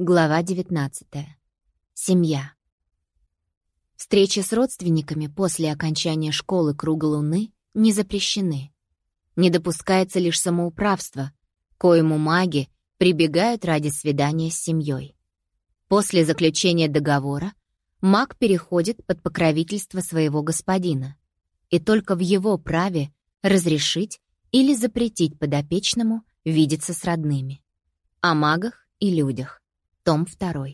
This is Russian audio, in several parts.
Глава 19. Семья. Встречи с родственниками после окончания школы Круга Луны не запрещены. Не допускается лишь самоуправство, коему маги прибегают ради свидания с семьей. После заключения договора маг переходит под покровительство своего господина, и только в его праве разрешить или запретить подопечному видеться с родными. О магах и людях. Том 2.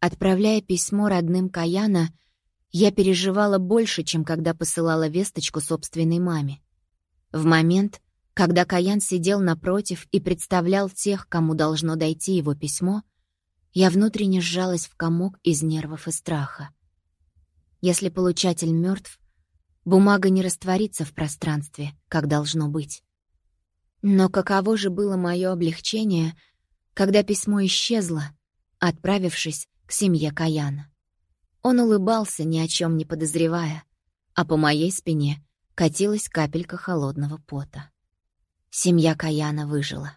Отправляя письмо родным Каяна, я переживала больше, чем когда посылала весточку собственной маме. В момент, когда Каян сидел напротив и представлял тех, кому должно дойти его письмо, я внутренне сжалась в комок из нервов и страха. Если получатель мертв, бумага не растворится в пространстве, как должно быть. Но каково же было мое облегчение, когда письмо исчезло, отправившись к семье Каяна. Он улыбался, ни о чем не подозревая, а по моей спине катилась капелька холодного пота. Семья Каяна выжила.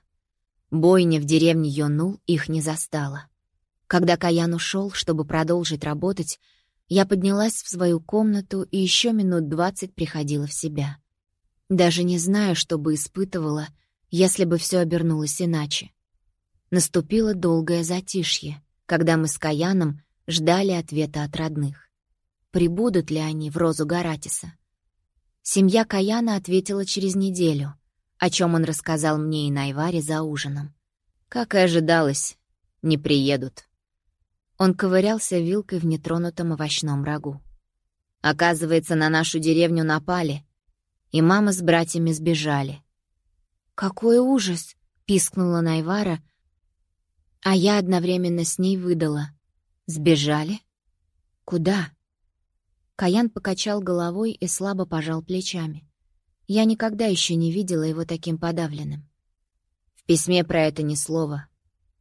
Бойня в деревне Йонул их не застала. Когда Каян ушел, чтобы продолжить работать, я поднялась в свою комнату и еще минут двадцать приходила в себя. Даже не знаю, что бы испытывала, если бы все обернулось иначе. Наступило долгое затишье, когда мы с Каяном ждали ответа от родных. Прибудут ли они в Розу Гаратиса? Семья Каяна ответила через неделю, о чем он рассказал мне и Найваре за ужином. Как и ожидалось, не приедут. Он ковырялся вилкой в нетронутом овощном рагу. Оказывается, на нашу деревню напали, и мама с братьями сбежали. «Какой ужас!» — пискнула Найвара, а я одновременно с ней выдала. «Сбежали? Куда?» Каян покачал головой и слабо пожал плечами. Я никогда еще не видела его таким подавленным. В письме про это ни слова.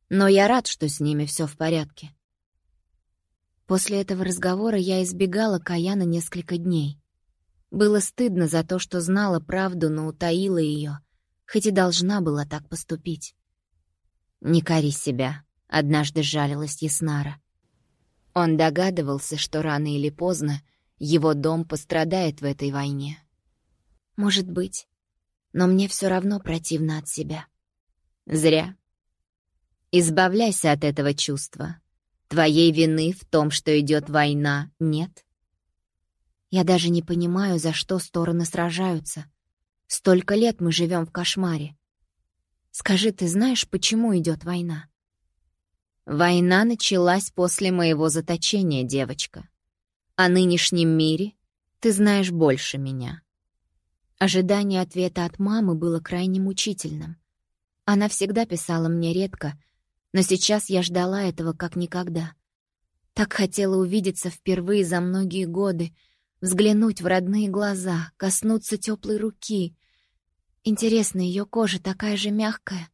Но я рад, что с ними все в порядке. После этого разговора я избегала Каяна несколько дней. Было стыдно за то, что знала правду, но утаила ее, хоть и должна была так поступить. «Не кори себя», — однажды жалилась Яснара. Он догадывался, что рано или поздно его дом пострадает в этой войне. «Может быть, но мне все равно противно от себя». «Зря. Избавляйся от этого чувства. Твоей вины в том, что идет война, нет?» Я даже не понимаю, за что стороны сражаются. Столько лет мы живем в кошмаре. Скажи, ты знаешь, почему идет война? Война началась после моего заточения, девочка. О нынешнем мире ты знаешь больше меня. Ожидание ответа от мамы было крайне мучительным. Она всегда писала мне редко, но сейчас я ждала этого как никогда. Так хотела увидеться впервые за многие годы, взглянуть в родные глаза, коснуться теплой руки — Интересно, ее кожа такая же мягкая?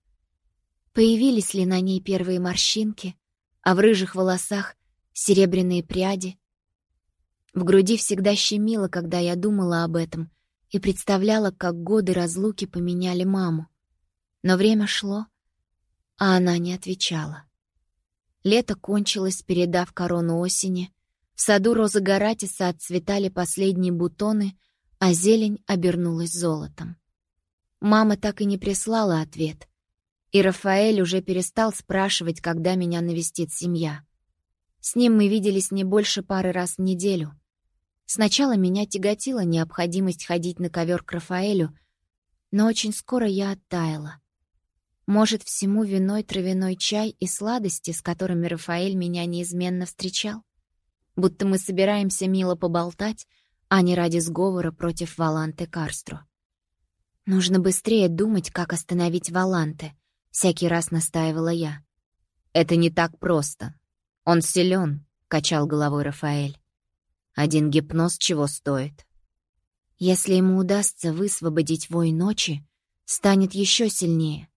Появились ли на ней первые морщинки, а в рыжих волосах серебряные пряди? В груди всегда щемило, когда я думала об этом и представляла, как годы разлуки поменяли маму. Но время шло, а она не отвечала. Лето кончилось, передав корону осени. В саду розы Гаратиса отцветали последние бутоны, а зелень обернулась золотом. Мама так и не прислала ответ. И Рафаэль уже перестал спрашивать, когда меня навестит семья. С ним мы виделись не больше пары раз в неделю. Сначала меня тяготила необходимость ходить на ковер к Рафаэлю, но очень скоро я оттаяла. Может, всему виной травяной чай и сладости, с которыми Рафаэль меня неизменно встречал? Будто мы собираемся мило поболтать, а не ради сговора против Валанте Карстро. «Нужно быстрее думать, как остановить Валанте», — всякий раз настаивала я. «Это не так просто. Он силен», — качал головой Рафаэль. «Один гипноз чего стоит?» «Если ему удастся высвободить вой ночи, станет еще сильнее.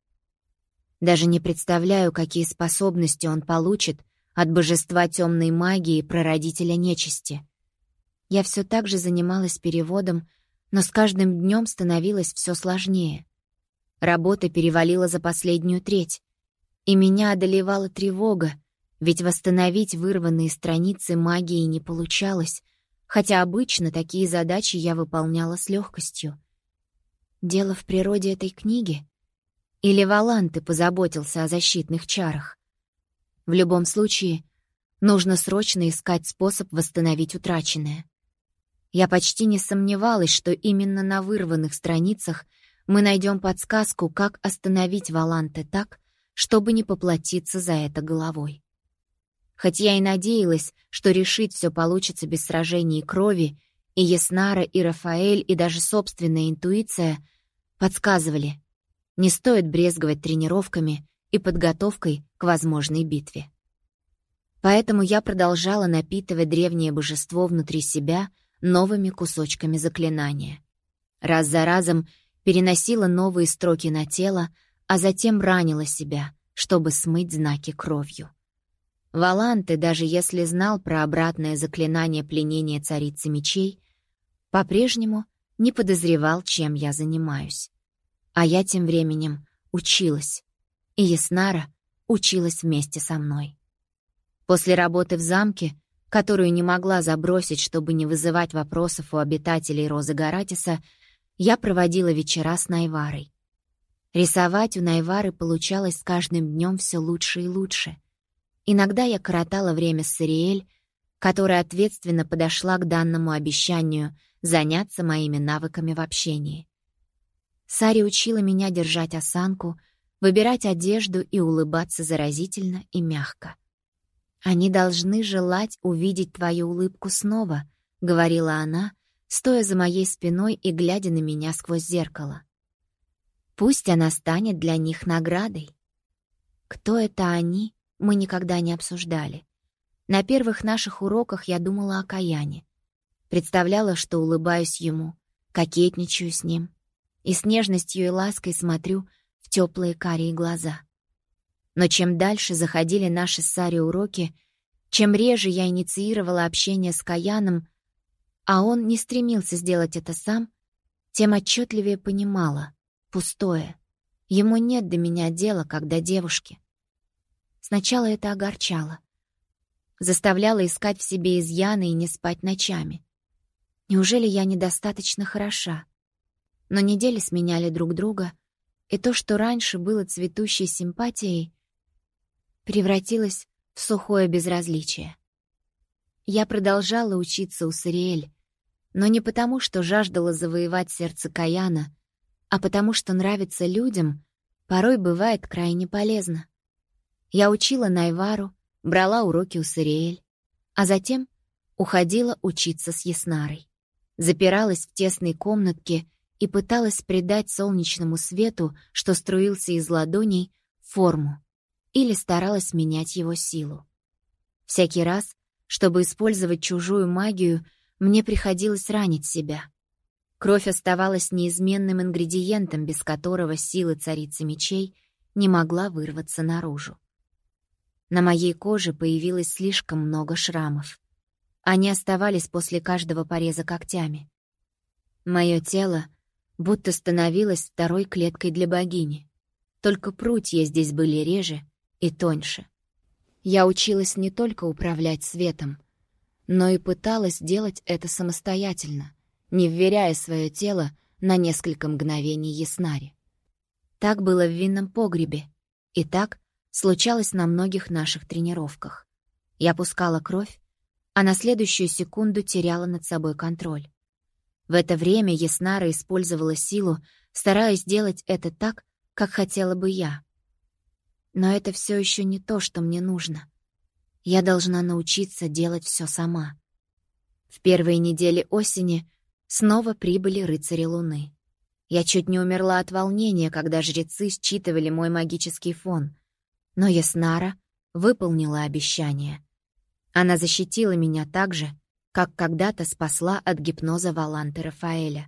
Даже не представляю, какие способности он получит от божества темной магии прародителя нечисти. Я все так же занималась переводом но с каждым днем становилось все сложнее. Работа перевалила за последнюю треть, и меня одолевала тревога, Ведь восстановить вырванные страницы магии не получалось, хотя обычно такие задачи я выполняла с легкостью. Дело в природе этой книги? Или Валанты позаботился о защитных чарах? В любом случае, нужно срочно искать способ восстановить утраченное. Я почти не сомневалась, что именно на вырванных страницах мы найдем подсказку, как остановить Валанте так, чтобы не поплатиться за это головой. Хоть я и надеялась, что решить все получится без сражений и крови, и Яснара, и Рафаэль, и даже собственная интуиция подсказывали, не стоит брезговать тренировками и подготовкой к возможной битве. Поэтому я продолжала напитывать древнее божество внутри себя новыми кусочками заклинания. Раз за разом переносила новые строки на тело, а затем ранила себя, чтобы смыть знаки кровью. Валанты, даже если знал про обратное заклинание пленения царицы мечей, по-прежнему не подозревал, чем я занимаюсь. А я тем временем училась, и Яснара училась вместе со мной. После работы в замке, которую не могла забросить, чтобы не вызывать вопросов у обитателей Розы Гаратиса, я проводила вечера с Найварой. Рисовать у Найвары получалось с каждым днем все лучше и лучше — Иногда я коротала время с Сариэль, которая ответственно подошла к данному обещанию заняться моими навыками в общении. Сари учила меня держать осанку, выбирать одежду и улыбаться заразительно и мягко. «Они должны желать увидеть твою улыбку снова», — говорила она, стоя за моей спиной и глядя на меня сквозь зеркало. «Пусть она станет для них наградой». Кто это они мы никогда не обсуждали. На первых наших уроках я думала о Каяне. Представляла, что улыбаюсь ему, кокетничаю с ним и с нежностью и лаской смотрю в теплые карие глаза. Но чем дальше заходили наши с Сари уроки, чем реже я инициировала общение с Каяном, а он не стремился сделать это сам, тем отчетливее понимала — пустое. Ему нет до меня дела, как до девушки. Сначала это огорчало. Заставляло искать в себе изъяны и не спать ночами. Неужели я недостаточно хороша? Но недели сменяли друг друга, и то, что раньше было цветущей симпатией, превратилось в сухое безразличие. Я продолжала учиться у Сариэль, но не потому, что жаждала завоевать сердце Каяна, а потому, что нравится людям, порой бывает крайне полезно. Я учила Найвару, брала уроки у Сариэль, а затем уходила учиться с Яснарой. Запиралась в тесной комнатке и пыталась придать солнечному свету, что струился из ладоней, форму, или старалась менять его силу. Всякий раз, чтобы использовать чужую магию, мне приходилось ранить себя. Кровь оставалась неизменным ингредиентом, без которого силы царицы мечей не могла вырваться наружу. На моей коже появилось слишком много шрамов. Они оставались после каждого пореза когтями. Мое тело будто становилось второй клеткой для богини. Только прутья здесь были реже и тоньше. Я училась не только управлять светом, но и пыталась делать это самостоятельно, не вверяя свое тело на несколько мгновений Яснаре. Так было в винном погребе, и так случалось на многих наших тренировках. Я пускала кровь, а на следующую секунду теряла над собой контроль. В это время Яснара использовала силу, стараясь сделать это так, как хотела бы я. Но это все еще не то, что мне нужно. Я должна научиться делать все сама. В первые недели осени снова прибыли рыцари Луны. Я чуть не умерла от волнения, когда жрецы считывали мой магический фон — но Яснара выполнила обещание. Она защитила меня так же, как когда-то спасла от гипноза Валанты Рафаэля.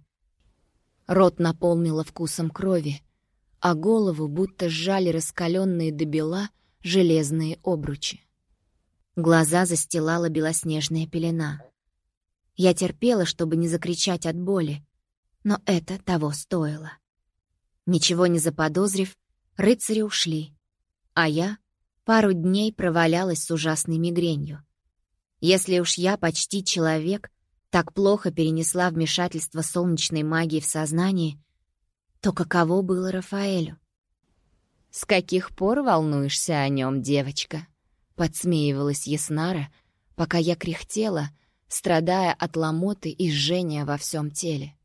Рот наполнила вкусом крови, а голову будто сжали раскаленные до бела железные обручи. Глаза застилала белоснежная пелена. Я терпела, чтобы не закричать от боли, но это того стоило. Ничего не заподозрив, рыцари ушли, а я пару дней провалялась с ужасной мигренью. Если уж я почти человек, так плохо перенесла вмешательство солнечной магии в сознание, то каково было Рафаэлю? «С каких пор волнуешься о нем, девочка?» — подсмеивалась Яснара, пока я кряхтела, страдая от ломоты и жжения во всем теле.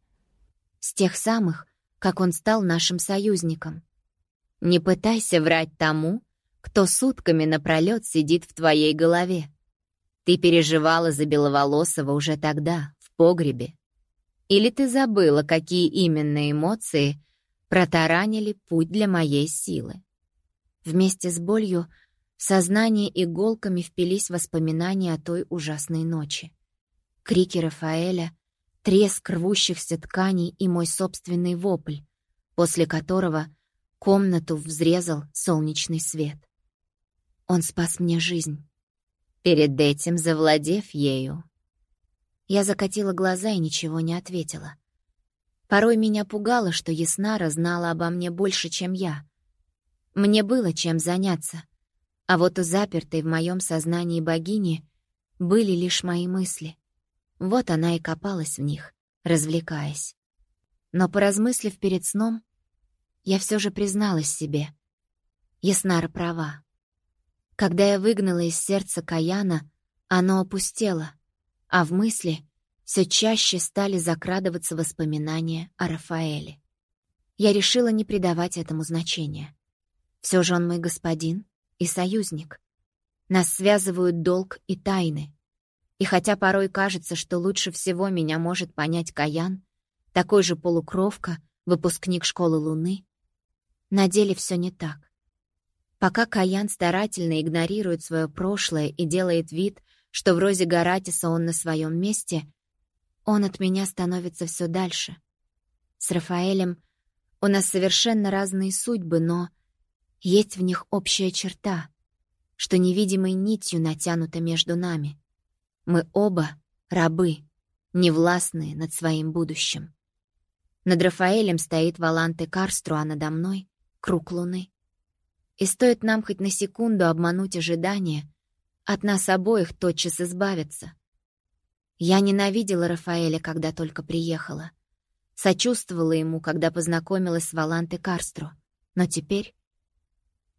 С тех самых, как он стал нашим союзником. Не пытайся врать тому, кто сутками напролёт сидит в твоей голове. Ты переживала за Беловолосого уже тогда, в погребе. Или ты забыла, какие именно эмоции протаранили путь для моей силы? Вместе с болью в сознание иголками впились воспоминания о той ужасной ночи. Крики Рафаэля, треск рвущихся тканей и мой собственный вопль, после которого комнату взрезал солнечный свет. Он спас мне жизнь перед этим завладев ею. Я закатила глаза и ничего не ответила. Порой меня пугало, что Яснара знала обо мне больше, чем я. Мне было чем заняться, а вот у запертой в моем сознании богини были лишь мои мысли. Вот она и копалась в них, развлекаясь. Но, поразмыслив перед сном, я все же призналась себе. Яснара права. Когда я выгнала из сердца Каяна, оно опустело, а в мысли все чаще стали закрадываться воспоминания о Рафаэле. Я решила не придавать этому значения. Все же он мой господин и союзник. Нас связывают долг и тайны. И хотя порой кажется, что лучше всего меня может понять Каян, такой же полукровка, выпускник школы Луны, на деле все не так. Пока Каян старательно игнорирует свое прошлое и делает вид, что в розе Гаратиса он на своем месте, он от меня становится все дальше. С Рафаэлем у нас совершенно разные судьбы, но есть в них общая черта, что невидимой нитью натянута между нами. Мы оба рабы, невластные над своим будущим. Над Рафаэлем стоит Валанте Карстру, а надо мной — круг луны. И стоит нам хоть на секунду обмануть ожидания, от нас обоих тотчас избавиться. Я ненавидела Рафаэля, когда только приехала. Сочувствовала ему, когда познакомилась с Валанте Карстро. Но теперь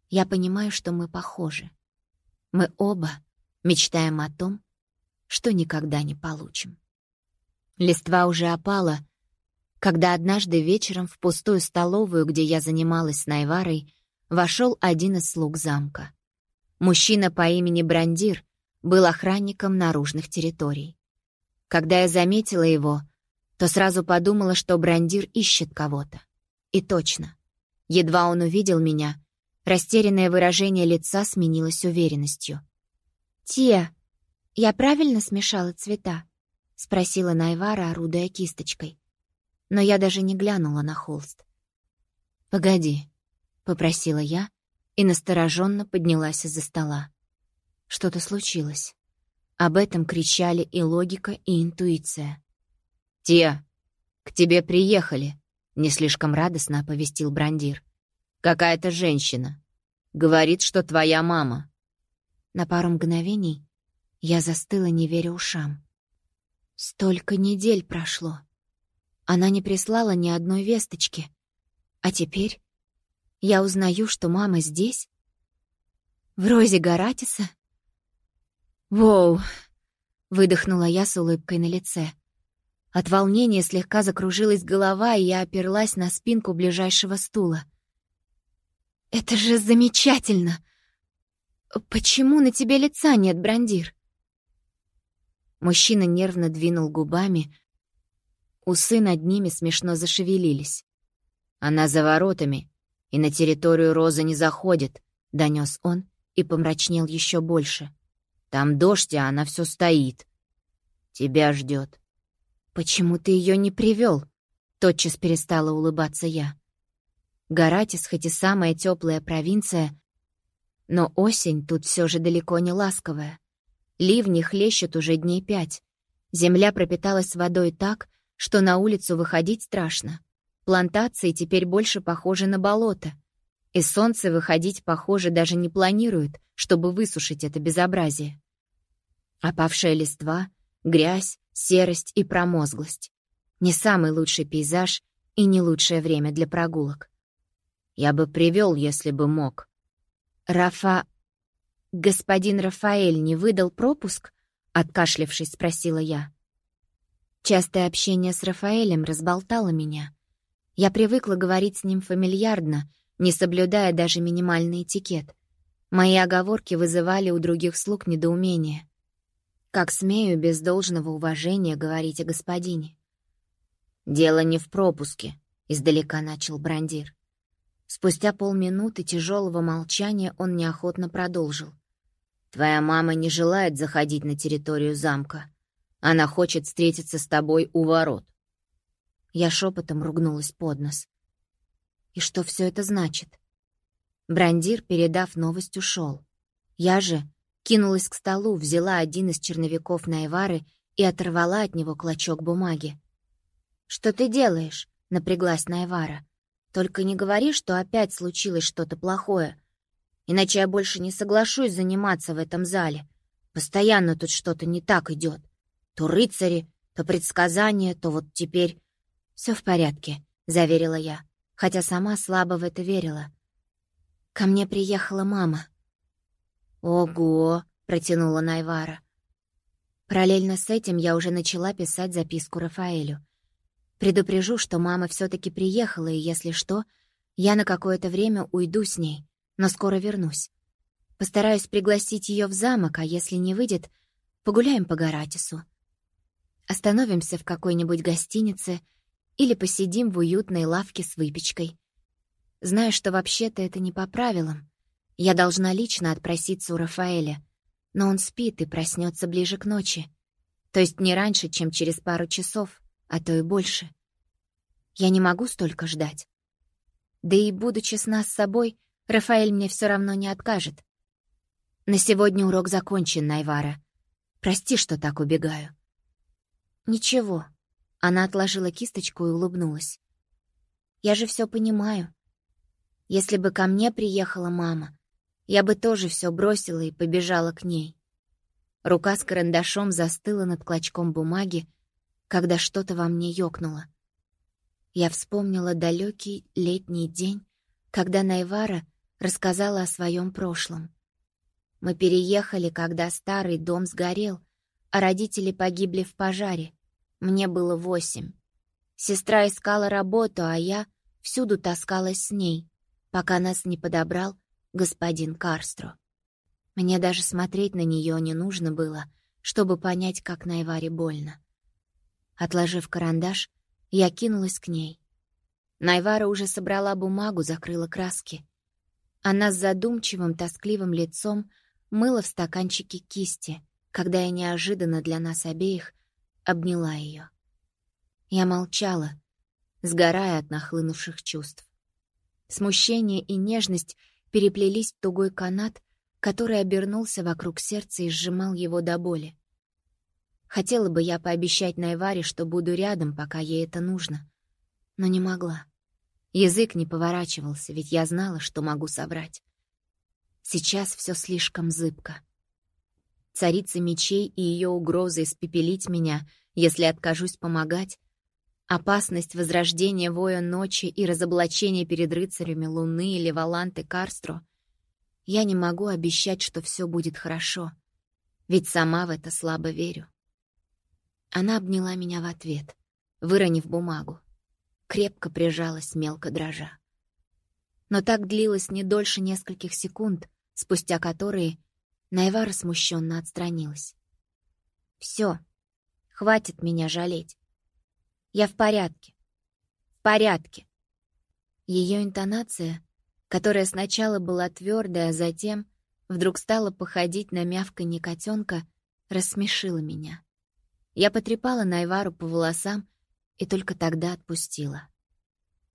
я понимаю, что мы похожи. Мы оба мечтаем о том, что никогда не получим. Листва уже опала, когда однажды вечером в пустую столовую, где я занималась с Найварой, вошел один из слуг замка. Мужчина по имени Брандир был охранником наружных территорий. Когда я заметила его, то сразу подумала, что Брандир ищет кого-то. И точно. Едва он увидел меня, растерянное выражение лица сменилось уверенностью. «Тия, я правильно смешала цвета?» — спросила Найвара, орудуя кисточкой. Но я даже не глянула на холст. «Погоди», попросила я и настороженно поднялась из-за стола. Что-то случилось. Об этом кричали и логика, и интуиция. «Тия, к тебе приехали», — не слишком радостно оповестил Брандир. «Какая-то женщина. Говорит, что твоя мама». На пару мгновений я застыла, не веря ушам. Столько недель прошло. Она не прислала ни одной весточки. А теперь я узнаю, что мама здесь? В розе Гаратиса? «Воу!» — выдохнула я с улыбкой на лице. От волнения слегка закружилась голова, и я оперлась на спинку ближайшего стула. «Это же замечательно! Почему на тебе лица нет, Брандир?» Мужчина нервно двинул губами. Усы над ними смешно зашевелились. «Она за воротами и на территорию Розы не заходит», — донес он и помрачнел еще больше. «Там дождь, а она все стоит. Тебя ждет. «Почему ты ее не привел? тотчас перестала улыбаться я. Гаратис, хоть и самая теплая провинция, но осень тут все же далеко не ласковая. Ливни хлещут уже дней пять. Земля пропиталась водой так, что на улицу выходить страшно. Плантации теперь больше похожи на болото. И солнце выходить, похоже, даже не планирует, чтобы высушить это безобразие. Опавшая листва, грязь, серость и промозглость. Не самый лучший пейзаж и не лучшее время для прогулок. Я бы привел, если бы мог. Рафа... Господин Рафаэль не выдал пропуск? Откашлившись, спросила я. Частое общение с Рафаэлем разболтало меня. Я привыкла говорить с ним фамильярно, не соблюдая даже минимальный этикет. Мои оговорки вызывали у других слуг недоумение. Как смею без должного уважения говорить о господине? «Дело не в пропуске», — издалека начал Брандир. Спустя полминуты тяжелого молчания он неохотно продолжил. «Твоя мама не желает заходить на территорию замка. Она хочет встретиться с тобой у ворот». Я шепотом ругнулась под нос. «И что все это значит?» Брандир, передав новость, ушел. Я же кинулась к столу, взяла один из черновиков Найвары и оторвала от него клочок бумаги. «Что ты делаешь?» — напряглась Найвара. «Только не говори, что опять случилось что-то плохое. Иначе я больше не соглашусь заниматься в этом зале. Постоянно тут что-то не так идет. То рыцари, то предсказания, то вот теперь...» Все в порядке», — заверила я, хотя сама слабо в это верила. Ко мне приехала мама. «Ого!» — протянула Найвара. Параллельно с этим я уже начала писать записку Рафаэлю. Предупрежу, что мама все таки приехала, и если что, я на какое-то время уйду с ней, но скоро вернусь. Постараюсь пригласить ее в замок, а если не выйдет, погуляем по Гаратису. Остановимся в какой-нибудь гостинице или посидим в уютной лавке с выпечкой. Знаю, что вообще-то это не по правилам. Я должна лично отпроситься у Рафаэля, но он спит и проснется ближе к ночи. То есть не раньше, чем через пару часов а то и больше. Я не могу столько ждать. Да и, буду честна с собой, Рафаэль мне все равно не откажет. На сегодня урок закончен, Найвара. Прости, что так убегаю. Ничего. Она отложила кисточку и улыбнулась. Я же все понимаю. Если бы ко мне приехала мама, я бы тоже все бросила и побежала к ней. Рука с карандашом застыла над клочком бумаги, когда что-то во мне ёкнуло. Я вспомнила далекий летний день, когда Найвара рассказала о своем прошлом. Мы переехали, когда старый дом сгорел, а родители погибли в пожаре. Мне было восемь. Сестра искала работу, а я всюду таскалась с ней, пока нас не подобрал господин Карстро. Мне даже смотреть на нее не нужно было, чтобы понять, как Найваре больно. Отложив карандаш, я кинулась к ней. Найвара уже собрала бумагу, закрыла краски. Она с задумчивым, тоскливым лицом мыла в стаканчике кисти, когда я неожиданно для нас обеих обняла ее. Я молчала, сгорая от нахлынувших чувств. Смущение и нежность переплелись в тугой канат, который обернулся вокруг сердца и сжимал его до боли. Хотела бы я пообещать Найваре, что буду рядом, пока ей это нужно. Но не могла. Язык не поворачивался, ведь я знала, что могу соврать. Сейчас все слишком зыбко. Царица мечей и ее угрозы испепелить меня, если откажусь помогать, опасность возрождения воя ночи и разоблачения перед рыцарями Луны или Валанты Карстро, я не могу обещать, что все будет хорошо, ведь сама в это слабо верю. Она обняла меня в ответ, выронив бумагу. Крепко прижалась, мелко дрожа. Но так длилось не дольше нескольких секунд, спустя которые Найвара смущенно отстранилась. Все, хватит меня жалеть. Я в порядке. В порядке. Ее интонация, которая сначала была твердая, а затем вдруг стала походить на мявканье котенка, рассмешила меня. Я потрепала Найвару по волосам и только тогда отпустила.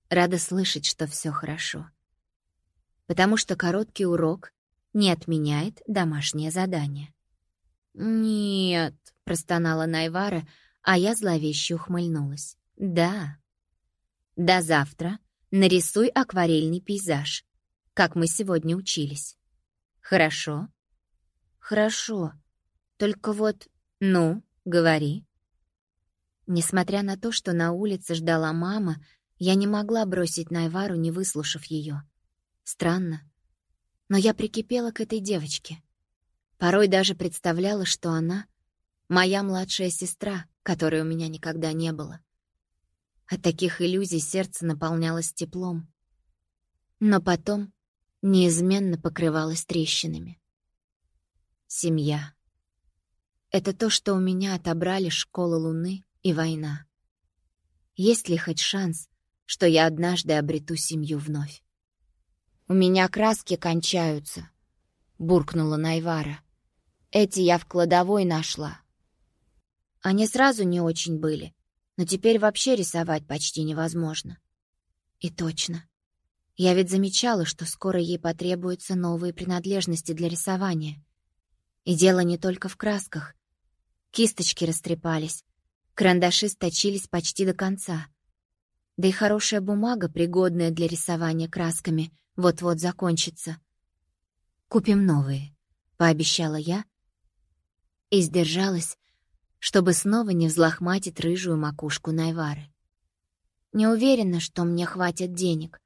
Рада слышать, что все хорошо. Потому что короткий урок не отменяет домашнее задание. «Нет», — простонала Найвара, а я зловеще ухмыльнулась. «Да». «До завтра нарисуй акварельный пейзаж. как мы сегодня учились. Хорошо? Хорошо. Только вот... Ну, говори. Несмотря на то, что на улице ждала мама, я не могла бросить Найвару, не выслушав ее. Странно. Но я прикипела к этой девочке. Порой даже представляла, что она — моя младшая сестра, которой у меня никогда не было. От таких иллюзий сердце наполнялось теплом. Но потом неизменно покрывалось трещинами. Семья. Это то, что у меня отобрали школа Луны и война. Есть ли хоть шанс, что я однажды обрету семью вновь? «У меня краски кончаются», — буркнула Найвара. «Эти я в кладовой нашла». Они сразу не очень были, но теперь вообще рисовать почти невозможно. И точно. Я ведь замечала, что скоро ей потребуются новые принадлежности для рисования. И дело не только в красках. Кисточки растрепались, карандаши сточились почти до конца. Да и хорошая бумага, пригодная для рисования красками, вот-вот закончится. «Купим новые», — пообещала я и сдержалась, чтобы снова не взлохматить рыжую макушку Найвары. «Не уверена, что мне хватит денег»,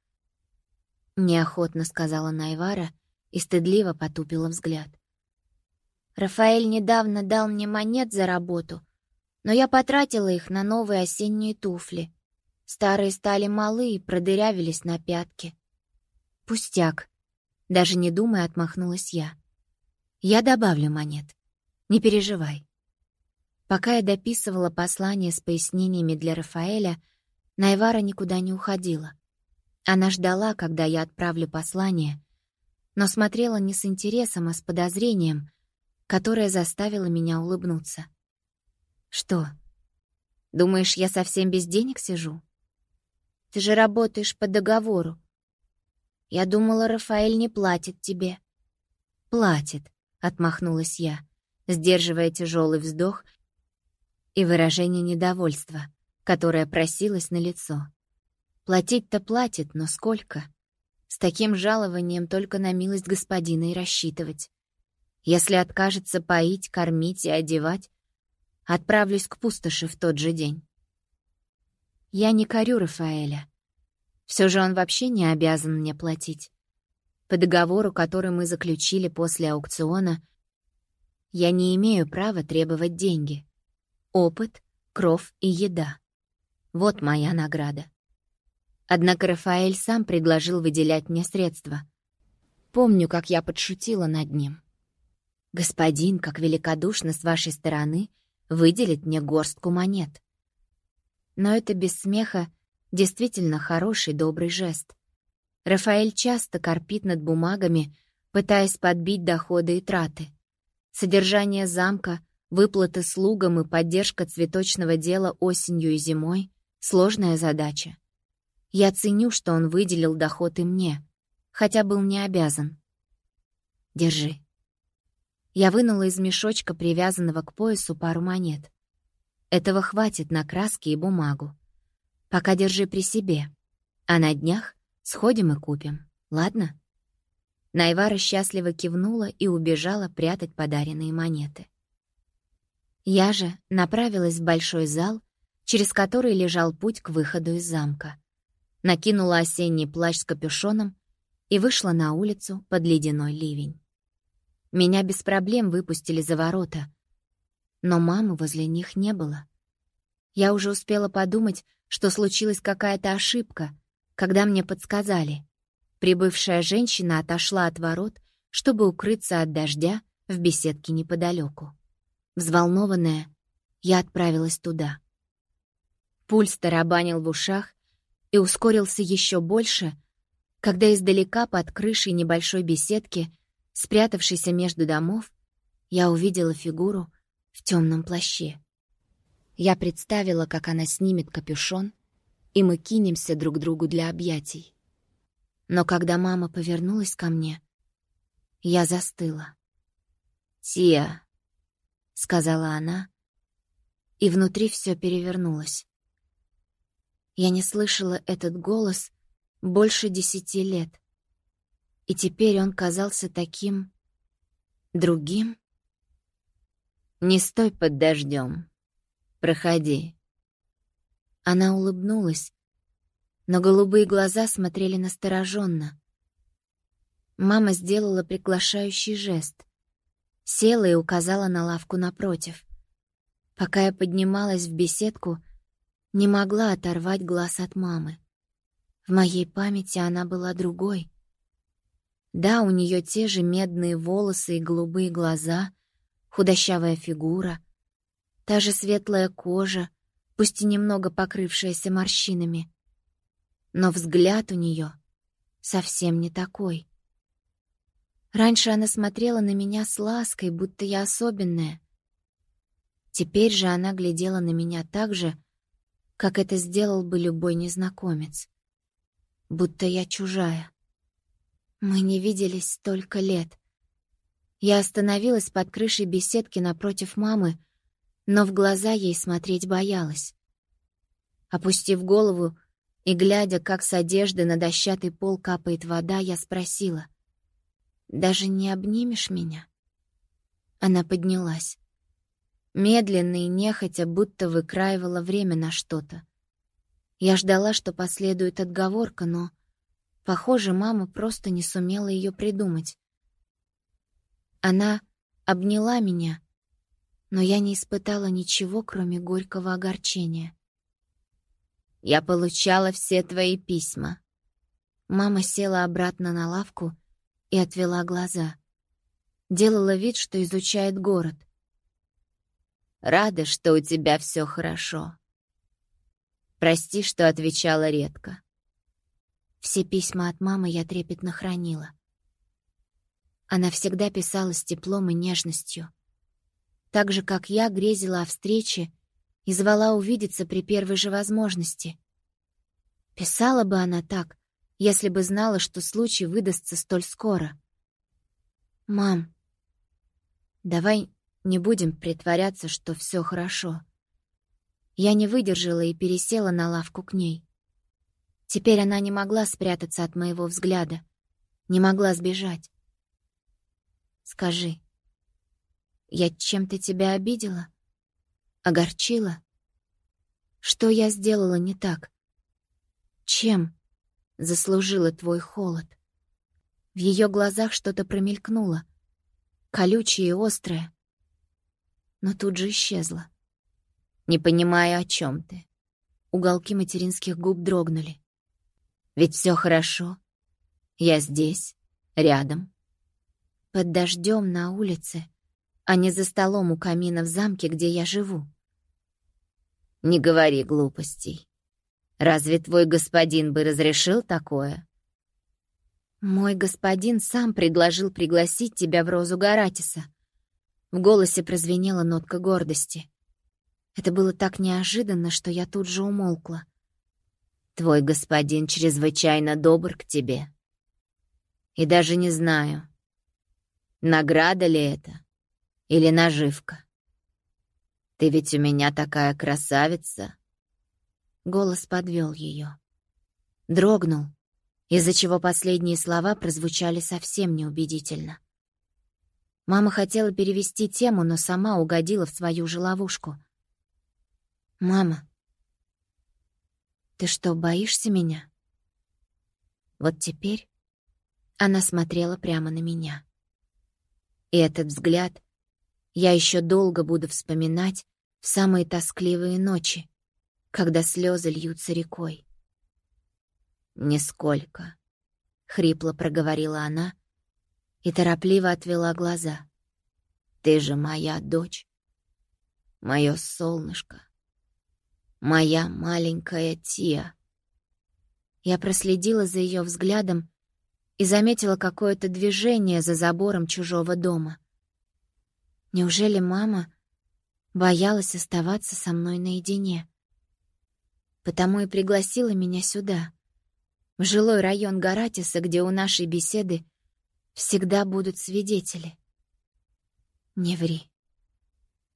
— неохотно сказала Найвара и стыдливо потупила взгляд. «Рафаэль недавно дал мне монет за работу, но я потратила их на новые осенние туфли. Старые стали малы и продырявились на пятки. «Пустяк», — даже не думая отмахнулась я. «Я добавлю монет. Не переживай». Пока я дописывала послание с пояснениями для Рафаэля, Найвара никуда не уходила. Она ждала, когда я отправлю послание, но смотрела не с интересом, а с подозрением, которое заставило меня улыбнуться. «Что? Думаешь, я совсем без денег сижу? Ты же работаешь по договору. Я думала, Рафаэль не платит тебе». «Платит», — отмахнулась я, сдерживая тяжелый вздох и выражение недовольства, которое просилось на лицо. Платить-то платит, но сколько? С таким жалованием только на милость господина и рассчитывать. Если откажется поить, кормить и одевать, отправлюсь к пустоши в тот же день. Я не корю Рафаэля. Все же он вообще не обязан мне платить. По договору, который мы заключили после аукциона, я не имею права требовать деньги опыт, кровь и еда. Вот моя награда. Однако Рафаэль сам предложил выделять мне средства. Помню, как я подшутила над ним. «Господин, как великодушно с вашей стороны, выделит мне горстку монет». Но это без смеха действительно хороший, добрый жест. Рафаэль часто корпит над бумагами, пытаясь подбить доходы и траты. Содержание замка Выплаты слугам и поддержка цветочного дела осенью и зимой — сложная задача. Я ценю, что он выделил доход и мне, хотя был не обязан. Держи. Я вынула из мешочка, привязанного к поясу, пару монет. Этого хватит на краски и бумагу. Пока держи при себе. А на днях сходим и купим. Ладно? Найвара счастливо кивнула и убежала прятать подаренные монеты. Я же направилась в большой зал, через который лежал путь к выходу из замка. Накинула осенний плащ с капюшоном и вышла на улицу под ледяной ливень. Меня без проблем выпустили за ворота, но мамы возле них не было. Я уже успела подумать, что случилась какая-то ошибка, когда мне подсказали. Прибывшая женщина отошла от ворот, чтобы укрыться от дождя в беседке неподалеку. Взволнованная, я отправилась туда. Пульс тарабанил в ушах и ускорился еще больше, когда издалека под крышей небольшой беседки, спрятавшейся между домов, я увидела фигуру в темном плаще. Я представила, как она снимет капюшон, и мы кинемся друг другу для объятий. Но когда мама повернулась ко мне, я застыла. «Тия!» — сказала она, и внутри все перевернулось. Я не слышала этот голос больше десяти лет. И теперь он казался таким... другим. «Не стой под дождем. Проходи». Она улыбнулась, но голубые глаза смотрели настороженно. Мама сделала приглашающий жест. Села и указала на лавку напротив. Пока я поднималась в беседку, не могла оторвать глаз от мамы. В моей памяти она была другой. Да, у нее те же медные волосы и голубые глаза, худощавая фигура, та же светлая кожа, пусть и немного покрывшаяся морщинами. Но взгляд у нее совсем не такой. Раньше она смотрела на меня с лаской, будто я особенная. Теперь же она глядела на меня так же, как это сделал бы любой незнакомец будто я чужая. Мы не виделись столько лет. Я остановилась под крышей беседки напротив мамы, но в глаза ей смотреть боялась. Опустив голову и глядя, как с одежды на дощатый пол капает вода, я спросила. «Даже не обнимешь меня?» Она поднялась. Медленно и нехотя, будто выкраивала время на что-то. Я ждала, что последует отговорка, но, похоже, мама просто не сумела ее придумать. Она обняла меня, но я не испытала ничего, кроме горького огорчения. «Я получала все твои письма». Мама села обратно на лавку и отвела глаза. Делала вид, что изучает город. «Рада, что у тебя все хорошо. Прости, что отвечала редко. Все письма от мамы я трепетно хранила. Она всегда писала с теплом и нежностью. Так же, как я грезила о встрече и звала увидеться при первой же возможности. Писала бы она так, если бы знала, что случай выдастся столь скоро. «Мам, давай не будем притворяться, что все хорошо. Я не выдержала и пересела на лавку к ней. Теперь она не могла спрятаться от моего взгляда, не могла сбежать. «Скажи, я чем-то тебя обидела? Огорчила? Что я сделала не так? Чем заслужила твой холод?» В ее глазах что-то промелькнуло, колючее и острое, но тут же исчезло. «Не понимаю, о чем ты». Уголки материнских губ дрогнули. «Ведь все хорошо. Я здесь, рядом. Под дождем на улице, а не за столом у камина в замке, где я живу». «Не говори глупостей. Разве твой господин бы разрешил такое?» «Мой господин сам предложил пригласить тебя в Розу Гаратиса». В голосе прозвенела нотка гордости. Это было так неожиданно, что я тут же умолкла. «Твой господин чрезвычайно добр к тебе. И даже не знаю, награда ли это или наживка. Ты ведь у меня такая красавица!» Голос подвел ее. Дрогнул, из-за чего последние слова прозвучали совсем неубедительно. Мама хотела перевести тему, но сама угодила в свою же ловушку — «Мама, ты что, боишься меня?» Вот теперь она смотрела прямо на меня. И этот взгляд я еще долго буду вспоминать в самые тоскливые ночи, когда слезы льются рекой. «Нисколько», — хрипло проговорила она и торопливо отвела глаза. «Ты же моя дочь, мое солнышко, Моя маленькая Тия. Я проследила за ее взглядом и заметила какое-то движение за забором чужого дома. Неужели мама боялась оставаться со мной наедине? Потому и пригласила меня сюда, в жилой район Гаратиса, где у нашей беседы всегда будут свидетели. Не ври.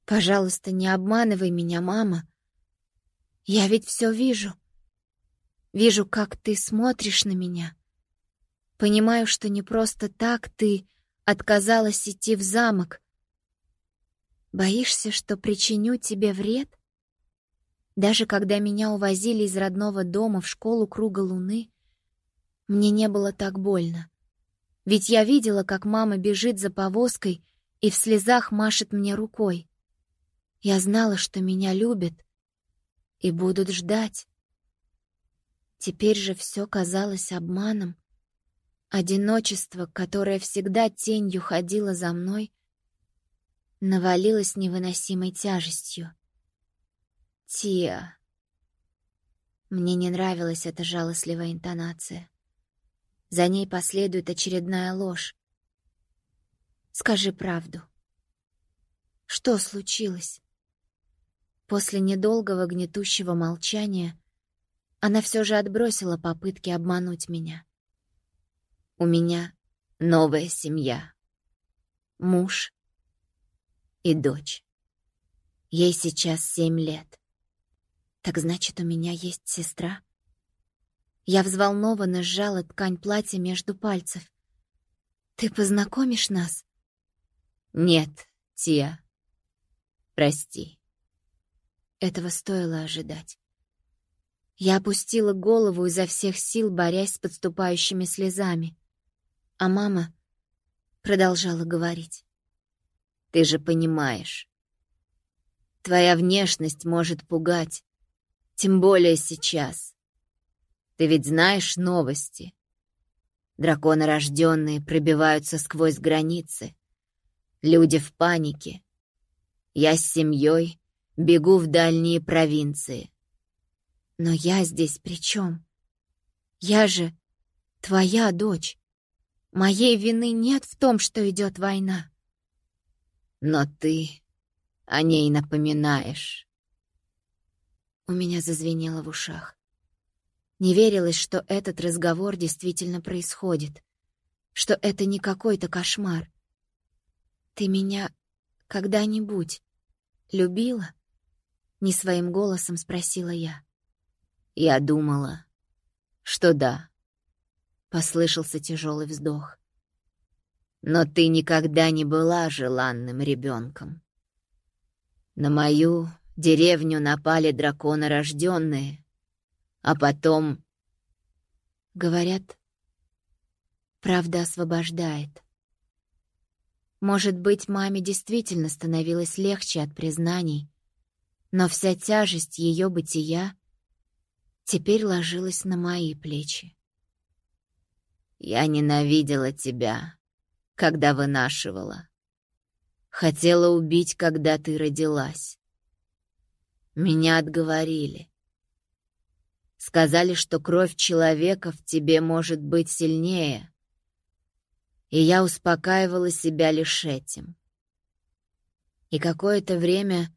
Пожалуйста, не обманывай меня, мама. Я ведь все вижу. Вижу, как ты смотришь на меня. Понимаю, что не просто так ты отказалась идти в замок. Боишься, что причиню тебе вред? Даже когда меня увозили из родного дома в школу Круга Луны, мне не было так больно. Ведь я видела, как мама бежит за повозкой и в слезах машет мне рукой. Я знала, что меня любят и будут ждать. Теперь же все казалось обманом. Одиночество, которое всегда тенью ходило за мной, навалилось невыносимой тяжестью. «Тия!» Мне не нравилась эта жалостливая интонация. За ней последует очередная ложь. «Скажи правду. Что случилось?» После недолгого гнетущего молчания она все же отбросила попытки обмануть меня. У меня новая семья. Муж и дочь. Ей сейчас семь лет. Так значит, у меня есть сестра? Я взволнованно сжала ткань платья между пальцев. «Ты познакомишь нас?» «Нет, Тия. Прости». Этого стоило ожидать. Я опустила голову изо всех сил, борясь с подступающими слезами. А мама продолжала говорить. «Ты же понимаешь, твоя внешность может пугать, тем более сейчас. Ты ведь знаешь новости. Драконы рожденные пробиваются сквозь границы. Люди в панике. Я с семьей бегу в дальние провинции. Но я здесь при чем? Я же твоя дочь. Моей вины нет в том, что идет война. Но ты о ней напоминаешь. У меня зазвенело в ушах. Не верилось, что этот разговор действительно происходит, что это не какой-то кошмар. «Ты меня когда-нибудь любила?» — не своим голосом спросила я. Я думала, что да. Послышался тяжелый вздох. Но ты никогда не была желанным ребенком. На мою деревню напали драконы рожденные, а потом... Говорят, правда освобождает. Может быть, маме действительно становилось легче от признаний, но вся тяжесть ее бытия теперь ложилась на мои плечи. «Я ненавидела тебя, когда вынашивала. Хотела убить, когда ты родилась. Меня отговорили. Сказали, что кровь человека в тебе может быть сильнее. И я успокаивала себя лишь этим. И какое-то время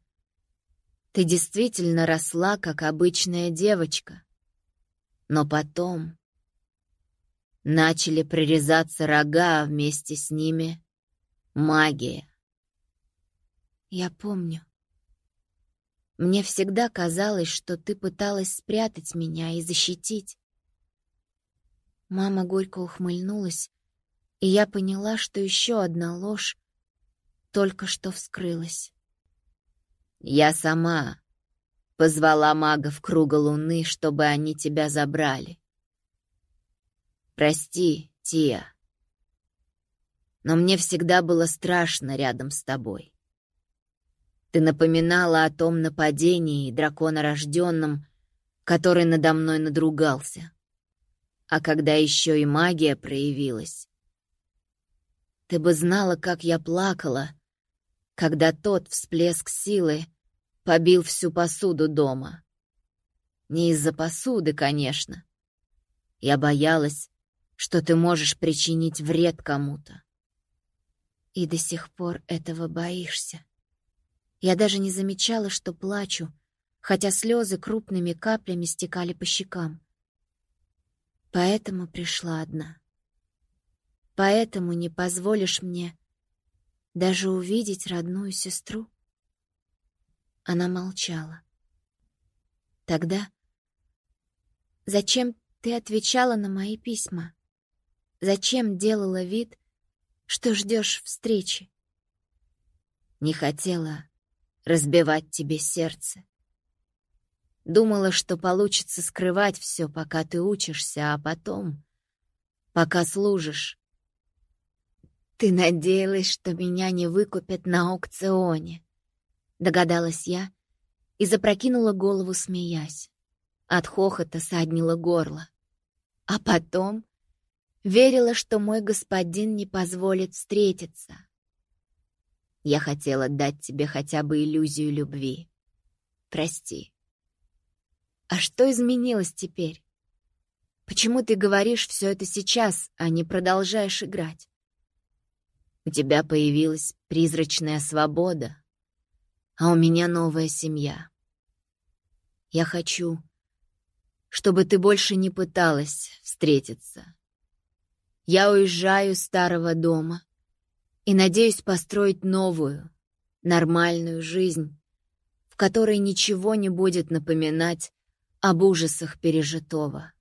ты действительно росла, как обычная девочка. Но потом начали прорезаться рога, а вместе с ними магия. Я помню. Мне всегда казалось, что ты пыталась спрятать меня и защитить. Мама горько ухмыльнулась, и я поняла, что еще одна ложь только что вскрылась. Я сама Позвала магов круга луны, чтобы они тебя забрали. Прости, Тия. Но мне всегда было страшно рядом с тобой. Ты напоминала о том нападении драконорожденном, который надо мной надругался. А когда еще и магия проявилась, ты бы знала, как я плакала, когда тот всплеск силы Побил всю посуду дома. Не из-за посуды, конечно. Я боялась, что ты можешь причинить вред кому-то. И до сих пор этого боишься. Я даже не замечала, что плачу, хотя слезы крупными каплями стекали по щекам. Поэтому пришла одна. Поэтому не позволишь мне даже увидеть родную сестру. Она молчала. Тогда... Зачем ты отвечала на мои письма? Зачем делала вид, что ждешь встречи? Не хотела разбивать тебе сердце. Думала, что получится скрывать все, пока ты учишься, а потом, пока служишь. Ты надеялась, что меня не выкупят на аукционе, догадалась я и запрокинула голову, смеясь. От хохота саднило горло. А потом верила, что мой господин не позволит встретиться. Я хотела дать тебе хотя бы иллюзию любви. Прости. А что изменилось теперь? Почему ты говоришь все это сейчас, а не продолжаешь играть? У тебя появилась призрачная свобода, а у меня новая семья. Я хочу, чтобы ты больше не пыталась встретиться. Я уезжаю из старого дома и надеюсь построить новую, нормальную жизнь, в которой ничего не будет напоминать об ужасах пережитого.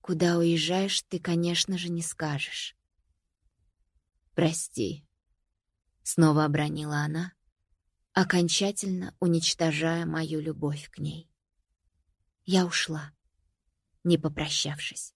Куда уезжаешь, ты, конечно же, не скажешь. «Прости», — снова обронила она, окончательно уничтожая мою любовь к ней. Я ушла, не попрощавшись.